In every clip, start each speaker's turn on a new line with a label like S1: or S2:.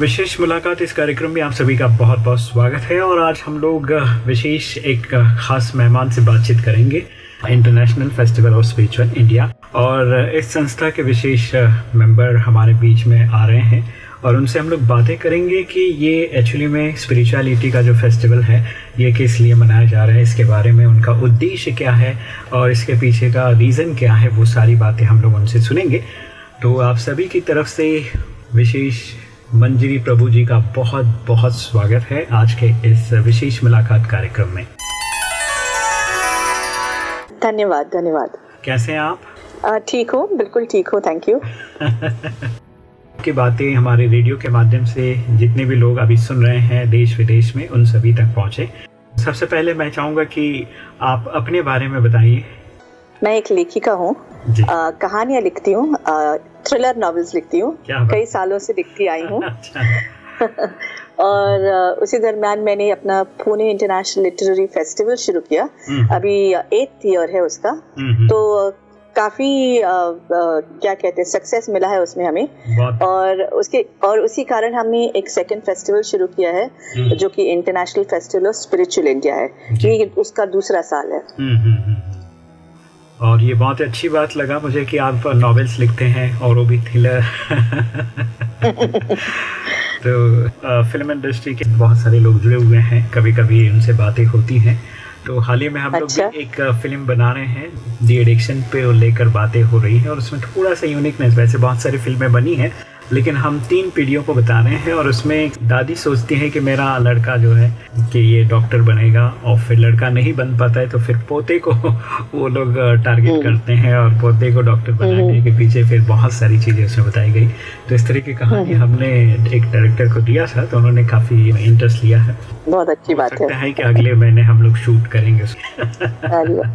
S1: विशेष मुलाकात इस कार्यक्रम में आप सभी का बहुत बहुत स्वागत है और आज हम लोग विशेष एक खास मेहमान से बातचीत करेंगे। International festival of spiritual India और इस संस्था के विशेष मेंबर हमारे बीच में आ रहे हैं और उनसे हम लोग बातें करेंगे कि ये एक्चुअली में स्पिरिचुअलिटी का जो फेस्टिवल है, ये किस लिए मनाया जा रहा है, इसके बारे में उनका उद्देश्य क्या है और इसके पीछे का रीज़न क्या है, वो सारी बातें हम लोग उनसे सुनेंगे। तो आप सभी की तरफ़ से विशेष मंजरी प्रभु जी का बहुत बहुत स्वागत है आज के इस विशेष मुलाकात कार्यक्रम में।
S2: धन्यवाद धन्यवाद।
S1: कैसे हैं आप?
S2: ठीक हो बिल्कुल ठीक हो थैंक यू
S1: की बातें हमारे रेडियो के माध्यम से जितने भी लोग अभी सुन रहे हैं देश विदेश में उन सभी तक पहुँचे। सबसे पहले मैं चाहूँगा कि आप अपने बारे में बताइए।
S2: मैं एक लेखिका हूँ। कहानियाँ लिखती हूँ। थ्रिलर नॉवेल्स लिखती हूँ। कई सालों से लिखती आई हूँ। अच्छा। और उसी दरम्यान मैंने अपना पुणे इंटरनेशनल लिटरेरी फेस्टिवल शुरू किया। हम्म। अभी एट ईयर है उसका। हम्म। तो काफ़ी आ, आ, क्या कहते हैं सक्सेस मिला है उसमें हमें। और उसके और उसी कारण हमने एक सेकंड फेस्टिवल शुरू किया है हम्म। जो कि international festival of spiritual India है। ये उसका दूसरा साल है।
S1: और ये बहुत अच्छी बात लगा मुझे कि आप नॉवेल्स लिखते हैं और वो भी थ्रिलर तो फ़िल्म इंडस्ट्री के बहुत सारे लोग जुड़े हुए हैं कभी कभी उनसे बातें होती हैं। तो हाल ही में हम अच्छा? लोग एक फ़िल्म बना रहे हैं दी एडिक्शन पे लेकर बातें हो रही हैं और उसमें थोड़ा सा यूनिकनेस वैसे बहुत सारी फ़िल्में बनी हैं। लेकिन हम तीन पीढ़ियों को बता रहे हैं और उसमें दादी सोचती है कि मेरा लड़का जो है कि ये डॉक्टर बनेगा और फिर लड़का नहीं बन पाता है तो फिर पोते को वो लोग टारगेट हम्म। करते हैं और पोते को डॉक्टर बनाने हम्म। के पीछे फिर बहुत सारी चीज़ें उसमें बताई गई तो इस तरह की कहानी हम्म। हमने एक डायरेक्टर को दिया था तो उन्होंने काफ़ी इंटरेस्ट लिया है
S2: बहुत अच्छी बात
S1: है, है कि अगले महीने हम लोग शूट करेंगे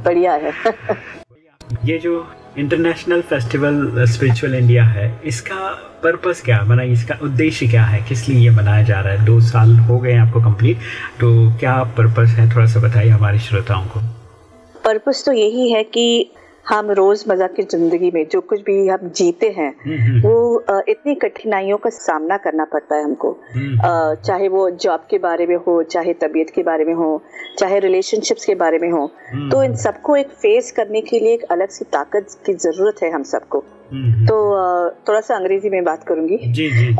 S2: बढ़िया है
S1: ये जो इंटरनेशनल फेस्टिवल स्पिरिचुअल इंडिया है, इसका पर्पस क्या है? मतलब इसका उद्देश्य क्या है? किस लिए ये मनाया जा रहा है? दो साल हो गए आपको कंप्लीट तो क्या पर्पस है? थोड़ा सा बताइए हमारे श्रोताओं को।
S2: पर्पस तो यही है कि हम रोज़मर्रा की ज़िंदगी में जो कुछ भी हम जीते हैं हम्म, हम्म, हम्म। वो इतनी कठिनाइयों का सामना करना पड़ता है हमको। चाहे वो जॉब के बारे में हो चाहे तबीयत के बारे में हो चाहे रिलेशनशिप्स के बारे में हो तो इन सबको एक फेस करने के लिए एक अलग सी ताकत की ज़रूरत है हम सबको। तो थोड़ा सा अंग्रेज़ी में बात करूँगी। जी जी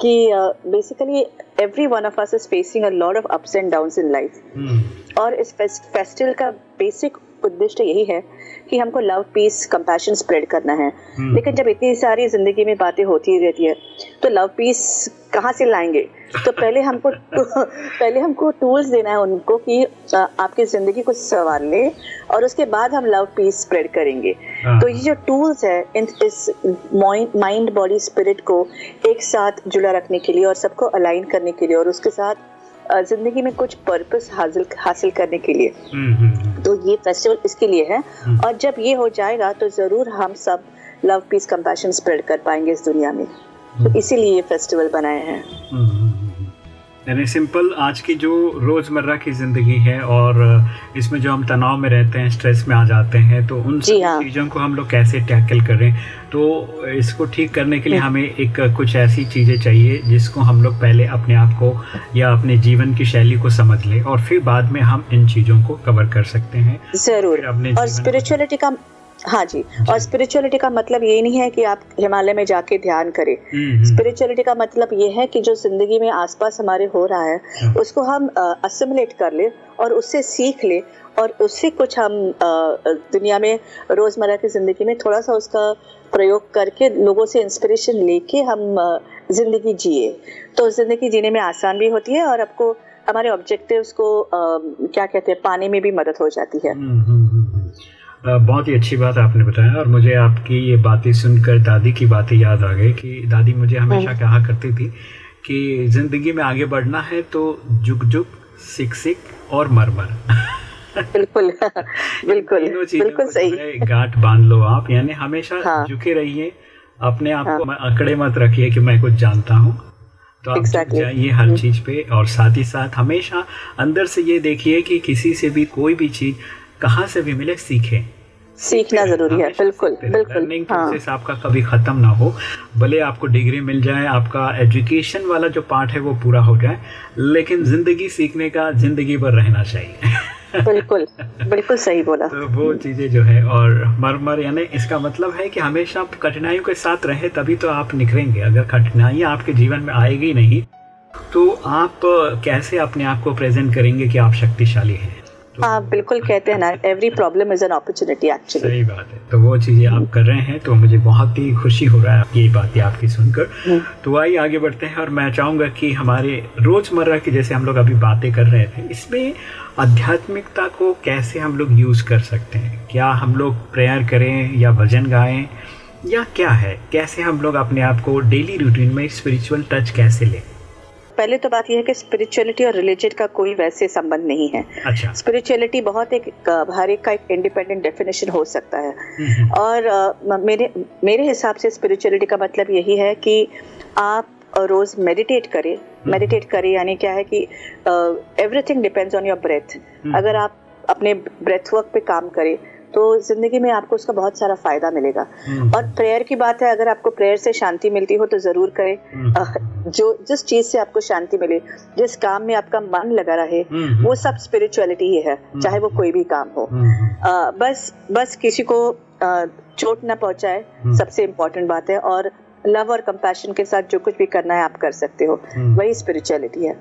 S2: कि basically every one of us is facing a lot of ups and downs in life और इस फेस्टिवल का बेसिक उद्देश्य यही है कि हमको लव पीस कंपैशन स्प्रेड करना है हम्म। लेकिन जब इतनी सारी ज़िंदगी में बातें होती रहती है तो लव पीस कहाँ से लाएँगे तो पहले हमको पहले हमको टूल्स देना है उनको कि आपकी ज़िंदगी को संवार ले और उसके बाद हम लव पीस स्प्रेड करेंगे हाँ। तो ये जो टूल्स है इन इस माइंड बॉडी स्पिरिट को एक साथ जुड़ा रखने के लिए और सबको अलाइन करने के लिए और उसके साथ ज़िंदगी में कुछ पर्पस हासिल हासिल करने के लिए हम्म, हम्म। तो ये फेस्टिवल इसके लिए है। और जब ये हो जाएगा तो ज़रूर हम सब लव पीस कंपैशन स्प्रेड कर पाएँगे इस दुनिया में। तो इसीलिए ये फेस्टिवल बनाए हैं।
S1: यानी सिंपल आज की जो रोज़मर्रा की ज़िंदगी है और इसमें जो हम तनाव में रहते हैं स्ट्रेस में आ जाते हैं तो उन हाँ। चीज़ों को हम लोग कैसे टैकल करें तो इसको ठीक करने के लिए हम्म। हमें एक कुछ ऐसी चीज़ें चाहिए जिसको हम लोग पहले अपने आप को या अपने जीवन की शैली को समझ लें और फिर बाद में हम इन चीज़ों को कवर कर सकते हैं
S2: ज़रूर अपने और स्पिरिचुअलिटी का हाँ जी और स्पिरिचुअलिटी का मतलब ये नहीं है कि आप हिमालय में जाके ध्यान करें। स्पिरिचुअलिटी हम्म, हम्म। का मतलब ये है कि जो ज़िंदगी में आसपास हमारे हो रहा है हाँ। उसको हम असिमुलेट कर ले और उससे सीख ले और उससे कुछ हम दुनिया में रोज़मर्रा की ज़िंदगी में थोड़ा सा उसका प्रयोग करके लोगों से इंस्पिरेशन लेके हम ज़िंदगी जिए। तो ज़िंदगी जीने में आसान भी होती है और आपको हमारे ऑब्जेक्टिव्स को क्या कहते हैं पाने में भी मदद हो जाती है। हम्म,
S1: बहुत ही अच्छी बात आपने बताया और मुझे आपकी ये बातें सुनकर दादी की बातें याद आ गई कि दादी मुझे हमेशा हाँ। कहा करती थी कि ज़िंदगी में आगे बढ़ना है तो जुग जुग सिक सिक और मर मर
S2: बिल्कुल बिल्कुल बिल्कुल सही
S1: गांठ बाँध लो आप यानी हमेशा हाँ. झुके रहिए अपने आप हाँ. को अकड़े मत रखिए कि मैं कुछ जानता हूँ तो आप exactly. जाइए हर hmm. चीज़ पे और साथ ही साथ हमेशा अंदर से ये देखिए कि किसी से भी कोई भी चीज़ कहाँ से भी मिले सीखे
S2: सीखना ज़रूरी है बिल्कुल बिल्कुल लर्निंग
S1: प्रोसेस हाँ। आपका कभी खत्म ना हो भले आपको डिग्री मिल जाए आपका एजुकेशन वाला जो पार्ट है वो पूरा हो जाए लेकिन ज़िंदगी सीखने का ज़िंदगी भर रहना चाहिए।
S2: बिल्कुल बिल्कुल सही बोला।
S1: तो वो चीज़ें जो है और मरमर यानी इसका मतलब है कि हमेशा आप कठिनाइयों के साथ रहे तभी तो आप निखरेंगे अगर कठिनाइयाँ आपके जीवन में आएगी नहीं तो आप कैसे अपने आप को प्रेजेंट करेंगे कि आप शक्तिशाली हैं?
S2: हाँ बिल्कुल कहते हैं ना every problem is an opportunity actually
S1: सही बात है। तो वो चीज़ें आप कर रहे हैं तो मुझे बहुत ही खुशी हो रहा है ये बातें आपकी सुनकर। हम्म। तो आइए आगे बढ़ते हैं और मैं चाहूँगा कि हमारे रोज़मर्रा की जैसे हम लोग अभी बातें कर रहे थे इसमें आध्यात्मिकता को कैसे हम लोग यूज़ कर सकते हैं? क्या हम लोग प्रेयर करें या भजन गाएँ? या क्या है? कैसे हम लोग अपने आप को डेली रूटीन में स्पिरिचुअल टच कैसे लें?
S2: पहले तो बात यह है कि स्पिरिचुअलिटी और रिलीजन का कोई वैसे संबंध नहीं है। अच्छा। स्पिरिचुअलिटी बहुत एक हर एक का एक इंडिपेंडेंट डेफिनेशन हो सकता है। और uh, मेरे मेरे हिसाब से स्पिरिचुअलिटी का मतलब यही है कि आप रोज मेडिटेट करें। मेडिटेट। करें यानी क्या है कि everything depends on your breath अगर आप अपने ब्रेथ वर्क पे काम करें तो ज़िंदगी में आपको उसका बहुत सारा फ़ायदा मिलेगा। हम्म। और प्रेयर की बात है अगर आपको प्रेयर से शांति मिलती हो तो ज़रूर करें। हम्म। जो जिस चीज़ से आपको शांति मिले जिस काम में आपका मन लगा रहे हम्म, वो सब स्पिरिचुअलिटी ही है चाहे वो कोई भी काम हो। आ, बस बस किसी को चोट ना पहुँचाए सबसे इम्पोर्टेंट बात है। और लव और कंपैशन के साथ जो कुछ भी करना है आप कर सकते हो। वही स्पिरिचुअलिटी है।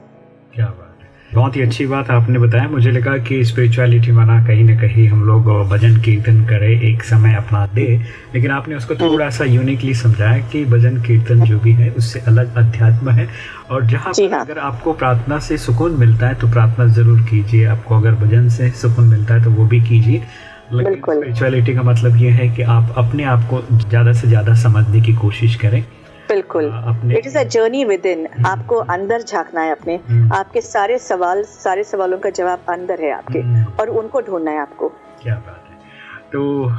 S1: क्या बात बहुत ही अच्छी बात आपने बताया। मुझे लगा कि स्पिरिचुअलिटी माना कहीं ना कहीं हम लोग भजन कीर्तन करें एक समय अपना दे। लेकिन आपने उसको थोड़ा सा यूनिकली समझाया कि भजन कीर्तन जो भी है उससे अलग अध्यात्म है। और जहाँ पर हाँ। अगर आपको प्रार्थना से सुकून मिलता है तो प्रार्थना ज़रूर कीजिए। आपको अगर भजन से सुकून मिलता है तो वो भी कीजिए। लेकिन स्पिरिचुअलिटी का मतलब ये है कि आप अपने आप को ज़्यादा से ज़्यादा समझने की कोशिश करें।
S2: बिल्कुल। It is a journey within आपको अंदर झांकना है अपने। हम्म। आपके सारे सवाल सारे सवालों का जवाब अंदर है आपके। हम्म। और उनको ढूंढना है आपको।
S1: क्या बात है। तो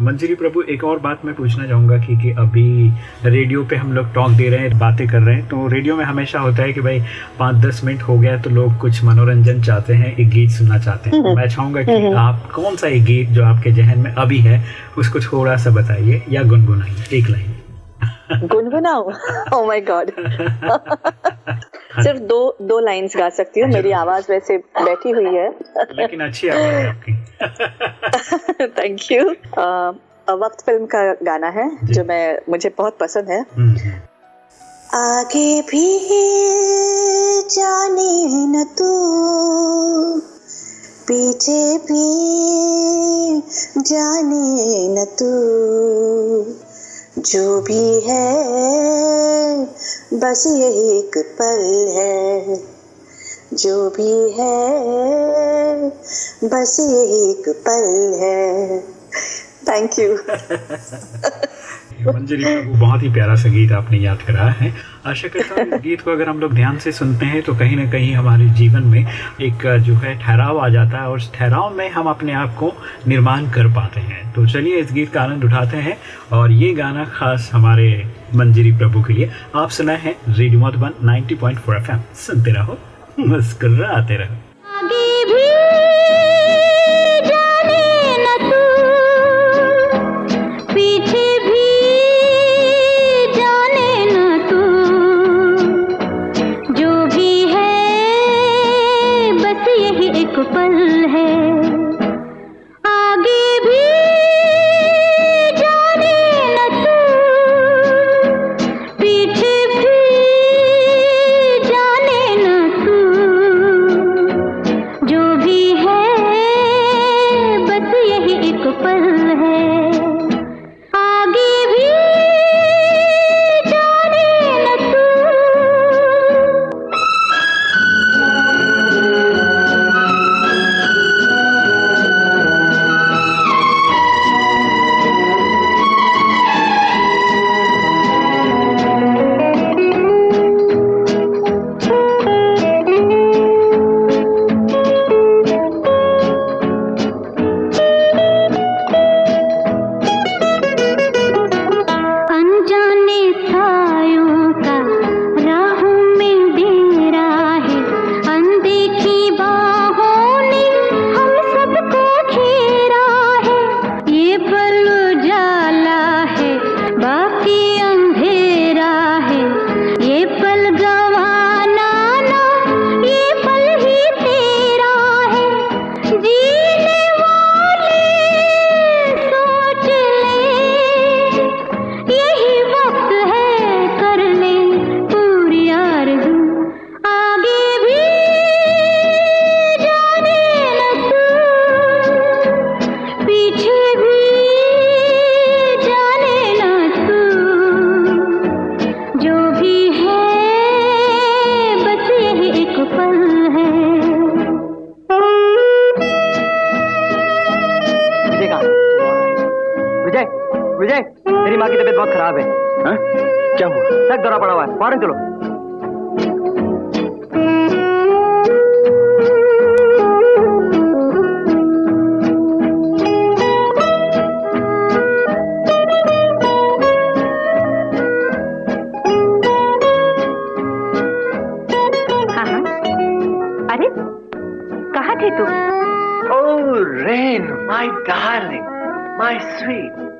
S1: मंजरी प्रभु एक और बात मैं पूछना चाहूँगा कि, कि अभी रेडियो पे हम लोग टॉक दे रहे हैं बातें कर रहे हैं तो रेडियो में हमेशा होता है कि भाई पाँच दस मिनट हो गया तो लोग कुछ मनोरंजन चाहते हैं एक गीत सुनना चाहते हैं। तो हम्म। मैं चाहूँगा कि आप कौन सा एक गीत जो आपके जहन में अभी है उसको थोड़ा सा बताइए या गुनगुनाइए एक लाइन।
S2: गुनगुनाओ ओ माय गॉड सिर्फ़ दो दो लाइंस गा सकती हूँ। मेरी आवाज़ वैसे बैठी हुई है।
S1: लेकिन अच्छी आवाज़ है आपकी।
S2: थैंक यू वक्त फ़िल्म का गाना है जो। मैं मुझे बहुत पसंद है। हम्म। आगे भी जाने न तू। पीछे भी जाने न तू। जो भी है, बस यही एक पल है। जो भी है, बस यही एक पल है। थैंक यू
S1: मंजरी प्रभु बहुत ही प्यारा सा गीत आपने याद कराया है। आशा करता हूँ गीत को अगर हम लोग ध्यान से सुनते हैं तो कहीं ना कहीं हमारे जीवन में एक, जो है, ठहराव आ जाता है, और उस ठहराव में हम अपने आप को निर्माण कर पाते हैं। तो चलिए, इस गीत का आनंद उठाते हैं, और ये गाना खास हमारे मंजरी प्रभु के लिए। आप सुना है रेडियो मधुबन 90.4 एफएम। सुनते रहो, मुस्कुराते रहो।
S3: मेरी माँ की तबीयत बहुत खराब है।
S4: हा? क्या हुआ?
S3: सर दौरा पड़ा हुआ है। फ़ौरन चलो
S5: हाँ हाँ। अरे कहाँ थे तुम
S4: Oh, Rain, my darling, my sweet.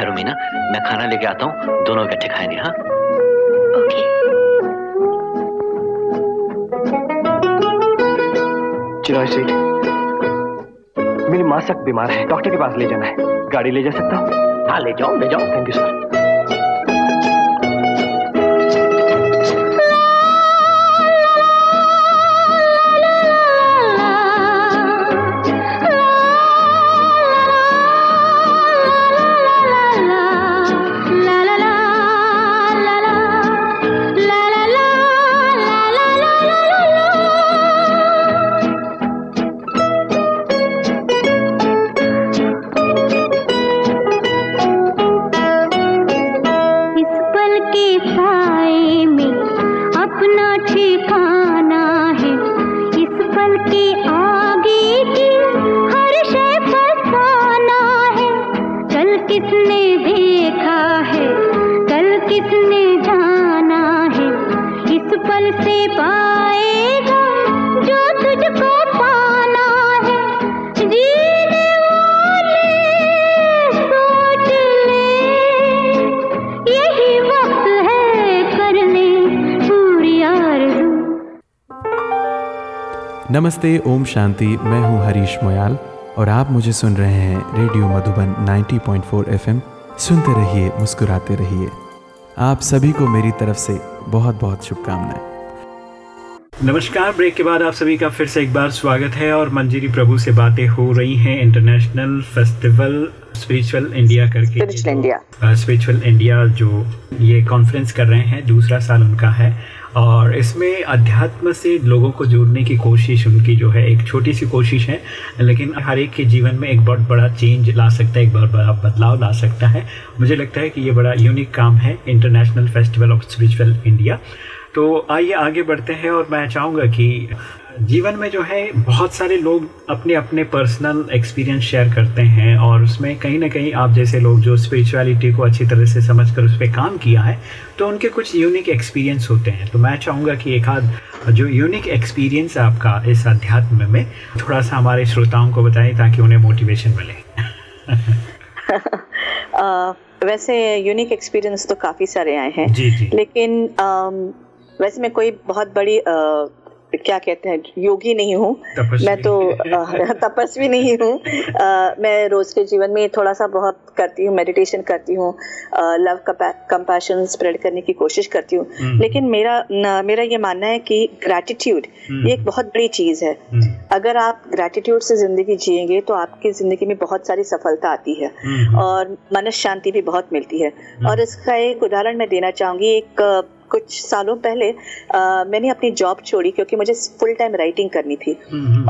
S4: ठहरो मीना मैं खाना लेके आता हूँ दोनों इकट्ठे खाएँगे हाँ?
S6: ओके
S3: स्वीट मेरी माँ सख्त बीमार है डॉक्टर के पास ले जाना है। गाड़ी ले जा सकता हूँ?
S4: हाँ ले जाओ ले जाओ।
S3: थैंक यू सर
S5: से पाएगा जो तुझको पाना है। जीने वाले सोच ले। यही वक्त है करने पूरी आरज़ू।
S7: नमस्ते, ओम शांति। मैं हूँ हरीश मोयाल और आप मुझे सुन रहे हैं रेडियो मधुबन 90.4 एफएम। सुनते रहिए, मुस्कुराते रहिए। आप सभी को मेरी तरफ़ से बहुत बहुत शुभकामनाएँ।
S1: नमस्कार ब्रेक के बाद आप सभी का फिर से एक बार स्वागत है और मंजीरी प्रभु से बातें हो रही हैं इंटरनेशनल फेस्टिवल स्पिरिचुअल इंडिया करके।
S2: स्पिरिचुअल इंडिया
S1: स्पिरिचुअल इंडिया जो ये कॉन्फ्रेंस कर रहे हैं दूसरा साल उनका है। और इसमें अध्यात्म से लोगों को जोड़ने की कोशिश उनकी जो है एक छोटी सी कोशिश है लेकिन हर एक के जीवन में एक बहुत बड़ा चेंज ला सकता है एक बहुत बड़ा बदलाव ला सकता है। मुझे लगता है कि ये बड़ा यूनिक काम है international festival of spiritual India तो आइए आगे बढ़ते हैं और मैं चाहूँगा कि जीवन में जो है बहुत सारे लोग अपने अपने पर्सनल एक्सपीरियंस शेयर करते हैं और उसमें कहीं ना कहीं आप जैसे लोग जो स्पिरिचुअलिटी को अच्छी तरह से समझ कर उस पर काम किया है तो उनके कुछ यूनिक एक्सपीरियंस होते हैं। तो मैं चाहूँगा कि एक आध जो यूनिक एक्सपीरियंस है आपका इस अध्यात्म में थोड़ा सा हमारे श्रोताओं को बताएँ ताकि उन्हें मोटिवेशन मिले।
S2: वैसे यूनिक एक्सपीरियंस तो काफ़ी सारे आए हैं।
S1: जी जी।
S2: लेकिन वैसे मैं कोई बहुत बड़ी अ, क्या कहते हैं योगी नहीं हूँ। मैं तो तपस्वी नहीं हूँ। मैं रोज के जीवन में थोड़ा सा बहुत करती हूँ मेडिटेशन करती हूँ लव कंपैशन स्प्रेड करने की कोशिश करती हूँ।
S1: हम्म।
S2: लेकिन मेरा न, मेरा ये मानना है कि ग्रैटिट्यूड
S1: हम्म।
S2: ये एक बहुत बड़ी चीज़ है।
S1: हम्म,
S2: अगर आप ग्रैटिट्यूड से ज़िंदगी जिएँगे तो आपकी ज़िंदगी में बहुत सारी सफलता आती है। और मन शांति भी बहुत मिलती है। और इसका एक उदाहरण मैं देना चाहूँगी एक कुछ सालों पहले आ, मैंने अपनी जॉब छोड़ी क्योंकि मुझे फुल टाइम राइटिंग करनी थी।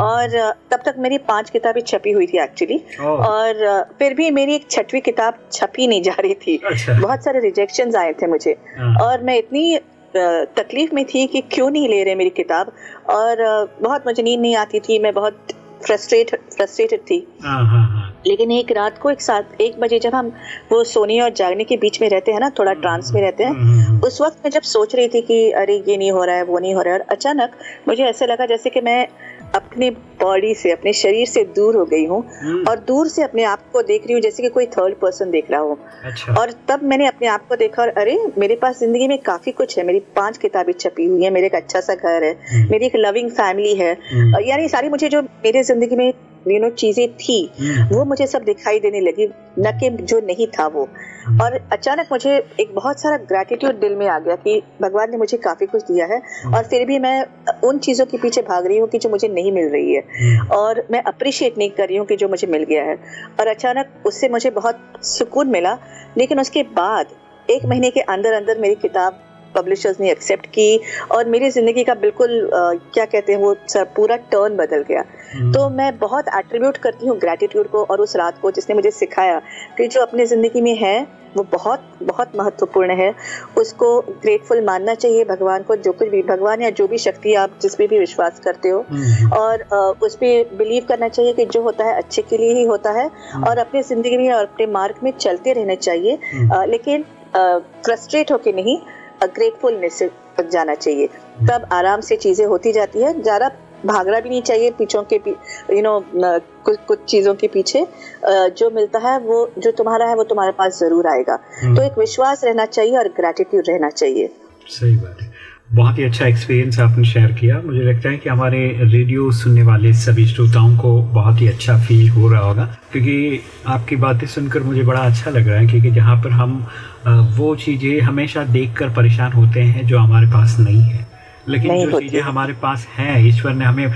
S2: और तब तक मेरी पाँच किताबें छपी हुई थी एक्चुअली और फिर भी मेरी एक छठवीं किताब छपी नहीं जा रही थी।
S1: अच्छा।
S2: बहुत सारे रिजेक्शन आए थे मुझे।
S1: हाँ।
S2: और मैं इतनी तकलीफ़ में थी कि क्यों नहीं ले रहे मेरी किताब। और बहुत मुझे नींद नहीं आती थी मैं बहुत फ्रस्ट्रेट फ्रस्ट्रेटेड थी।
S1: हाँ हाँ हाँ।
S2: लेकिन एक रात को एक साथ एक बजे जब हम वो सोने और जागने के बीच में रहते हैं ना थोड़ा ट्रांस में रहते हैं
S1: हम्म,
S2: उस वक्त मैं जब सोच रही थी कि अरे ये नहीं हो रहा है वो नहीं हो रहा है और अचानक मुझे ऐसे लगा जैसे कि मैं अपने बॉडी से अपने शरीर से दूर हो गई हूँ
S1: हम्म।
S2: और दूर से अपने आप को देख रही हूँ जैसे कि कोई थर्ड पर्सन देख रहा हो
S1: अच्छा
S2: और तब मैंने अपने आप को देखा और अरे मेरे पास ज़िंदगी में काफ़ी कुछ है मेरी पाँच किताबें छपी हुई है मेरे एक अच्छा सा घर है
S1: हम्म।
S2: मेरी एक लविंग फैमिली है
S1: हम्म।
S2: यानी सारी मुझे जो मेरे ज़िंदगी में यू नो चीज़ें थी। वो मुझे सब दिखाई देने लगी न कि जो नहीं था वो। और अचानक मुझे एक बहुत सारा ग्रेटिट्यूड दिल में आ गया कि भगवान ने मुझे काफ़ी कुछ दिया है। और फिर भी मैं उन चीज़ों के पीछे भाग रही हूँ कि जो मुझे नहीं मिल रही है। और मैं अप्रिशिएट नहीं कर रही हूँ कि जो मुझे मिल गया है। और अचानक उससे मुझे बहुत सुकून मिला। लेकिन उसके बाद एक महीने के अंदर अंदर मेरी किताब पब्लिशर्स ने एक्सेप्ट की और मेरी ज़िंदगी का बिल्कुल अ, क्या कहते हैं वो सर पूरा टर्न बदल गया।
S1: हम्म।
S2: तो मैं बहुत एट्रीब्यूट करती हूँ ग्रेटिट्यूड को और उस रात को जिसने मुझे सिखाया कि जो अपने ज़िंदगी में है वो बहुत बहुत महत्वपूर्ण है। उसको ग्रेटफुल मानना चाहिए भगवान को जो कुछ भी भगवान या जो भी शक्ति आप जिस पर भी विश्वास करते हो।
S1: हम्म।
S2: और उस पर बिलीव करना चाहिए कि जो होता है अच्छे के लिए ही होता है। और अपनी ज़िंदगी में और अपने मार्ग में चलते रहना चाहिए। लेकिन फ्रस्ट्रेट होके नहीं ग्रेटफुलनेस से जाना चाहिए। तब आराम से चीज़ें होती जाती है। ज़्यादा भागना भी नहीं चाहिए पीछों के यू नो कुछ कुछ चीज़ों के पीछे। जो मिलता है वो जो तुम्हारा है वो तुम्हारे पास ज़रूर आएगा। तो एक विश्वास रहना चाहिए और ग्रेटिट्यूड रहना चाहिए।
S1: सही बात। बहुत ही अच्छा एक्सपीरियंस आपने शेयर किया। मुझे लगता है कि हमारे रेडियो सुनने वाले सभी श्रोताओं को बहुत ही अच्छा फील हो रहा होगा। क्योंकि आपकी बातें सुनकर मुझे बड़ा अच्छा लग रहा है, क्योंकि जहाँ पर हम वो चीज़ें हमेशा देखकर परेशान होते हैं जो हमारे पास नहीं है। लेकिन जो चीज़ें हमारे पास हैं ईश्वर ने हमें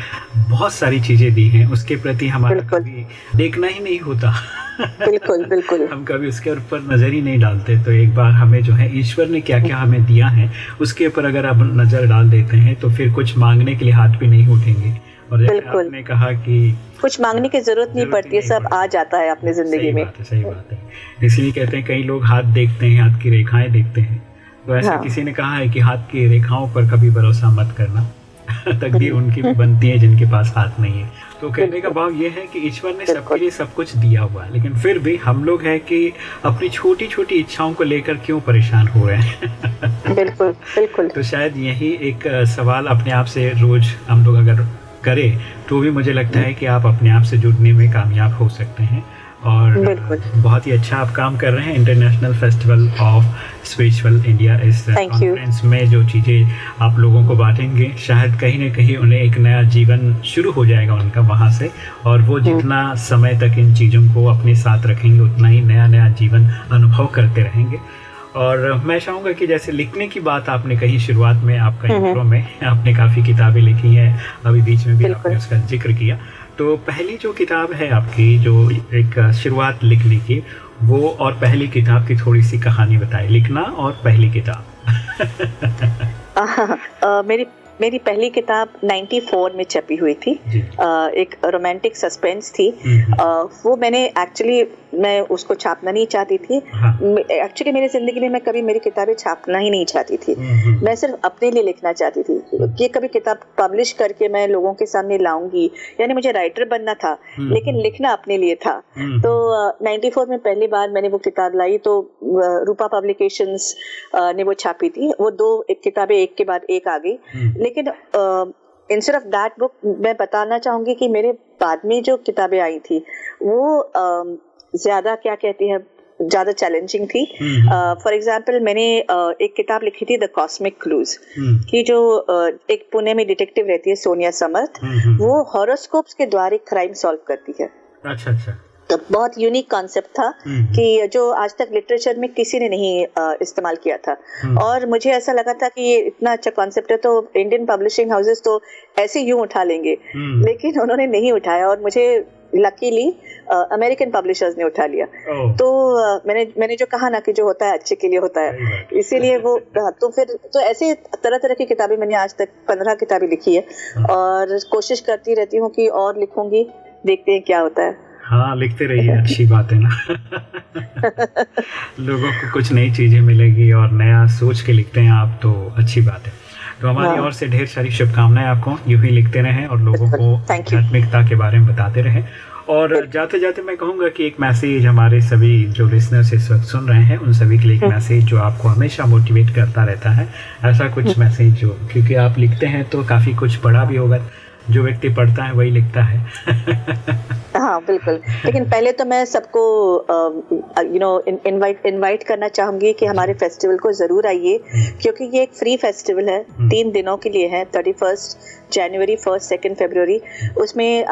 S1: बहुत सारी चीज़ें दी हैं उसके प्रति हमारा कभी देखना ही नहीं होता।
S2: बिल्कुल बिल्कुल।
S1: हम कभी उसके ऊपर नज़र ही नहीं डालते तो एक बार हमें जो है ईश्वर ने क्या क्या हमें दिया है उसके ऊपर अगर आप नज़र डाल देते हैं तो फिर कुछ मांगने के लिए हाथ भी नहीं उठेंगे। और
S2: बिल्कुल।
S1: आपने कहा कि
S2: कुछ मांगने की ज़रूरत नहीं पड़ती है सब आ जाता है अपनी ज़िंदगी में।
S1: सही बात है। इसलिए कहते हैं कई लोग हाथ देखते हैं हाथ की रेखाएँ देखते हैं। तो ऐसा
S2: हाँ।
S1: किसी ने कहा है कि हाथ की रेखाओं पर कभी भरोसा मत करना। तकदीर उनकी भी बनती है जिनके पास हाथ नहीं है। तो कहने का भाव यह है कि ईश्वर ने सबके लिए सब कुछ दिया हुआ है लेकिन फिर भी हम लोग हैं कि अपनी छोटी छोटी इच्छाओं को लेकर क्यों परेशान हो रहे हैं?
S2: बिल्कुल बिल्कुल।
S1: तो शायद यही एक सवाल अपने आप से रोज हम लोग अगर करें तो भी मुझे लगता है कि आप अपने आप से जुड़ने में कामयाब हो सकते हैं। और बहुत ही अच्छा आप काम कर रहे हैं international festival of spiritual India इस कॉन्फ्रेंस में जो चीज़ें आप लोगों को बांटेंगे शायद कहीं ना कहीं उन्हें एक नया जीवन शुरू हो जाएगा उनका वहाँ से। और वो जितना समय तक इन चीज़ों को अपने साथ रखेंगे उतना ही नया नया जीवन अनुभव करते रहेंगे। और मैं चाहूँगा कि जैसे लिखने की बात आपने कही शुरुआत में आपका इंट्रो में आपने काफ़ी किताबें लिखी हैं अभी बीच में भी आपने उसका ज़िक्र किया। तो पहली जो किताब है आपकी जो एक शुरुआत लिखने की वो और पहली किताब की थोड़ी सी कहानी बताए। लिखना और पहली किताब।
S2: मेरी मेरी पहली किताब 94 में छपी हुई थी। आ, एक रोमांटिक सस्पेंस थी। आ, वो मैंने एक्चुअली मैं उसको छापना नहीं चाहती थी
S1: हाँ
S2: एक्चुअली मेरी ज़िंदगी में मैं कभी मेरी किताबें छापना ही नहीं चाहती थी
S1: हम्म, हम्म।
S2: मैं सिर्फ़ अपने लिए लिखना चाहती थी कि कभी किताब पब्लिश करके मैं लोगों के सामने लाऊँगी यानी मुझे राइटर बनना था
S1: हम्म।
S2: लेकिन लिखना अपने लिए था
S1: हम्म।
S2: तो नाइन्टी फोर में पहली बार मैंने वो किताब लाई तो रूपा पब्लिकेशंस ने वो छापी थी वो दो एक किताबें एक के बाद एक आ गई
S1: हम्म।
S2: लेकिन इंस्टेड ऑफ़ दैट बुक मैं बताना चाहूँगी कि मेरे बाद में जो किताबें आई थी वो ज़्यादा क्या कहती है ज़्यादा चैलेंजिंग थी
S1: हम्म।
S2: फॉर एग्ज़ाम्पल मैंने अ, एक किताब लिखी थी द कॉस्मिक क्लूज
S1: हम्म,
S2: की जो एक पुणे में डिटेक्टिव रहती है सोनिया समर्थ
S1: हम्म, हम्म।
S2: वो हॉरोस्कोप्स के द्वारा क्राइम सॉल्व करती है
S1: अच्छा अच्छा
S2: तो बहुत यूनिक कॉन्सेप्ट था
S1: हम्म।
S2: कि जो आज तक लिटरेचर में किसी ने नहीं इस्तेमाल किया था
S1: हम्म।
S2: और मुझे ऐसा लगा था कि ये इतना अच्छा कॉन्सेप्ट है तो इंडियन पब्लिशिंग हाउसेस तो ऐसे यूँ उठा लेंगे
S1: हम्म।
S2: लेकिन उन्होंने नहीं उठाया और मुझे लकीली अमेरिकन पब्लिशर्स ने उठा लिया। oh. तो uh, मैंने मैंने जो कहा ना कि जो होता है अच्छे के लिए होता है इसीलिए वो हाँ, तो फिर तो ऐसे तरह तरह की किताबें मैंने आज तक पंद्रह किताबें लिखी है।
S1: हाँ।
S2: और कोशिश करती रहती हूँ कि और लिखूँगी देखते हैं क्या होता है।
S1: हाँ लिखते रहिए अच्छी बात है ना। लोगों को कुछ नई चीज़ें मिलेगी और नया सोच के लिखते हैं आप तो अच्छी बात है। तो हमारी
S2: हाँ।
S1: ओर से ढेर सारी शुभकामनाएँ आपको यूँ ही लिखते रहें और लोगों को आध्यात्मिकता के बारे में बताते रहें। और जाते जाते मैं कहूँगा कि एक मैसेज हमारे सभी जो लिसनर्स इस वक्त सुन रहे हैं उन सभी के लिए एक मैसेज जो आपको हमेशा मोटिवेट करता रहता है। ऐसा कुछ मैसेज जो क्योंकि आप लिखते हैं तो काफ़ी कुछ पढ़ा भी होगा जो व्यक्ति पढ़ता है वही लिखता है।
S2: हाँ बिल्कुल। लेकिन पहले तो मैं सबको यू नो इनवाइट इनवाइट करना चाहूँगी कि हमारे फेस्टिवल को ज़रूर आइए क्योंकि ये एक फ्री फेस्टिवल है। तीन दिनों के लिए है थर्टी फ़र्स्ट जनवरी फ़र्स्ट सेकेंड फेब्रुवरी उसमें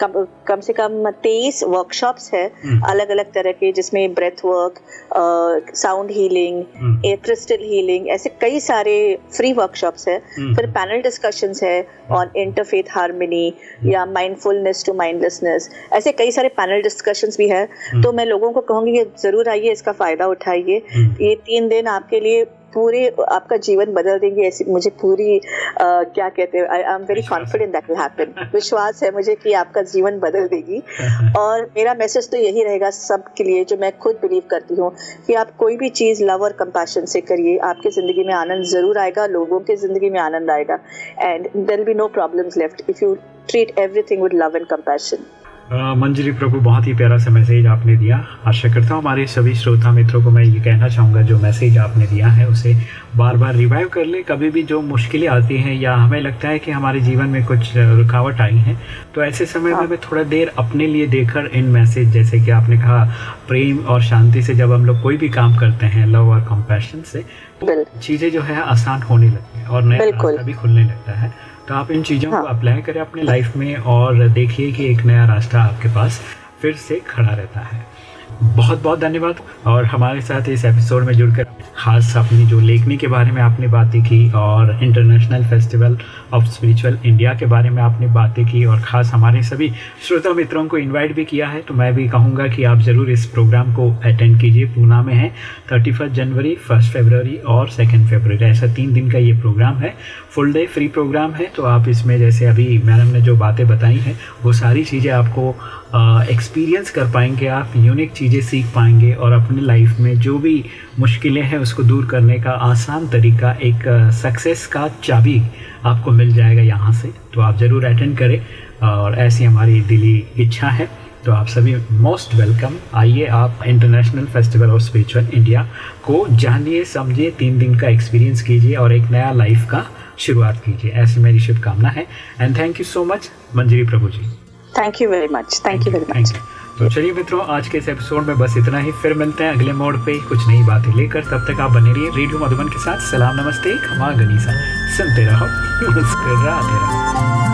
S2: कम, कम से कम तेईस वर्कशॉप्स है अलग अलग तरह के जिसमें breath work sound healing crystal healing ऐसे कई सारे फ्री वर्कशॉप्स है। फिर पैनल डिस्कशंस है ऑन इंटरफेथ हारमोनी या माइंडफुलनेस टू माइंडलेसनेस ऐसे कई सारे पैनल डिस्कशंस भी है। तो मैं लोगों को कहूँगी कि ज़रूर आइए इसका फ़ायदा उठाइए। ये तीन दिन आपके लिए पूरे आपका जीवन बदल देंगे ऐसी मुझे पूरी अ, क्या कहते हैं I am very confident that will happen विश्वास है मुझे कि आपका जीवन बदल देगी। और मेरा मैसेज तो यही रहेगा सब के लिए जो मैं खुद बिलीव करती हूँ कि आप कोई भी चीज़ लव और कंपैशन से करिए आपकी ज़िंदगी में आनंद ज़रूर आएगा लोगों की ज़िंदगी में आनंद आएगा। And there be no problems left if you treat everything with love and compassion
S1: Manjari Prabhu बहुत ही प्यारा सा मैसेज आपने दिया। आशा करता हूँ हमारे सभी श्रोता मित्रों को मैं ये कहना चाहूँगा जो मैसेज आपने दिया है उसे बार बार रिवाइव कर ले। कभी भी जो मुश्किलें आती हैं या हमें लगता है कि हमारे जीवन में कुछ रुकावट आई है तो ऐसे समय में हमें थोड़ा देर अपने लिए देकर इन मैसेज जैसे कि आपने कहा प्रेम और शांति से जब हम लोग कोई भी काम करते हैं लव और कंपैशन से
S2: तो
S1: चीज़ें जो है आसान होने लगती हैं और नया रास्ता भी खुलने लगता है। तो आप इन चीज़ों
S2: हाँ. को।
S1: अप्लाई करें अपने लाइफ में और देखिए कि एक नया रास्ता आपके पास फिर से खड़ा रहता है बहुत बहुत धन्यवाद और हमारे साथ इस एपिसोड में जुड़कर खास अपनी जो लेखनी के बारे में आपने बातें की और international festival of spiritual India के बारे में आपने बातें की और ख़ास हमारे सभी श्रोता मित्रों को इनवाइट भी किया है। तो मैं भी कहूँगा कि आप ज़रूर इस प्रोग्राम को अटेंड कीजिए। पूना में है थर्टी जनवरी फ़र्स्ट फेबररी और सेकेंड फेबररी ऐसा तीन दिन का ये प्रोग्राम है। फुल डे फ्री प्रोग्राम है। तो आप इसमें जैसे अभी मैडम ने जो बातें बताई हैं, वो सारी चीज़ें आपको एक्सपीरियंस कर पाएँगे। आप यूनिक चीज़ें सीख पाएँगे और अपनी लाइफ में जो भी मुश्किलें हैं उसको दूर करने का आसान तरीका एक सक्सेस का चाबी आपको मिल जाएगा यहाँ से। तो आप ज़रूर अटेंड करें और ऐसी हमारी दिली इच्छा है। तो आप सभी मोस्ट वेलकम आइए आप international festival of spiritual India को जानिए समझिए तीन दिन का एक्सपीरियंस कीजिए और एक नया लाइफ का शुरुआत कीजिए। ऐसी मेरी शुभकामना है। And thank you so much Manjari Prabhu ji.
S2: Thank you very much thank you very much.
S1: तो चलिए मित्रों, आज के इस एपिसोड में बस इतना ही। फिर मिलते हैं अगले मोड पे कुछ नई बातें लेकर। तब तक आप बने रहिए रेडियो मधुबन के साथ। सलाम, नमस्ते, खमा गनीसा। सुनते रहो, मुस्कराते रहो।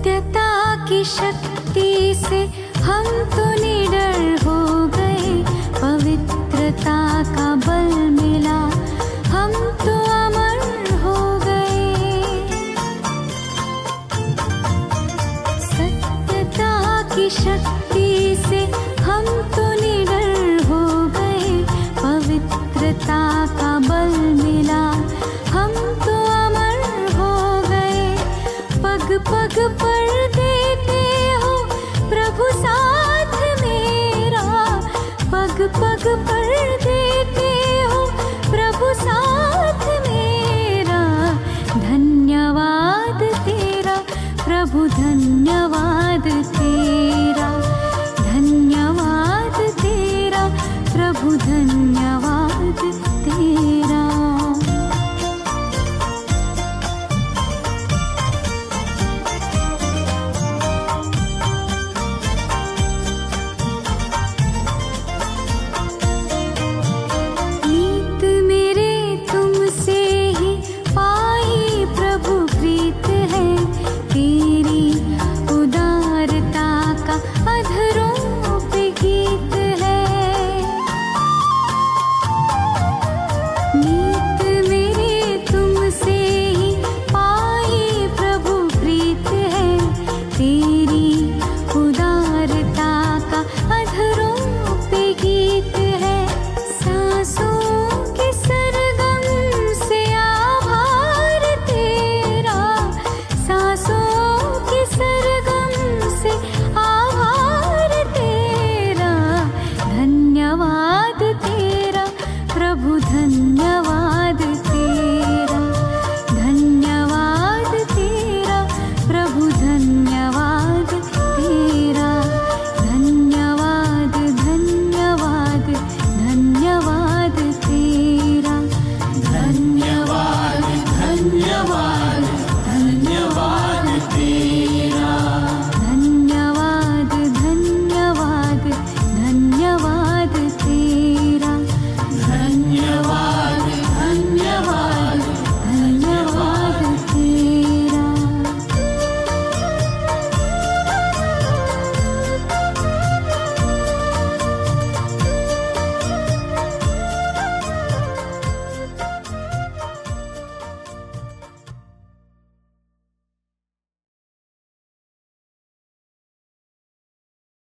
S5: सत्यता की शक्ति से हम तो निडर हो गए पवित्रता का बल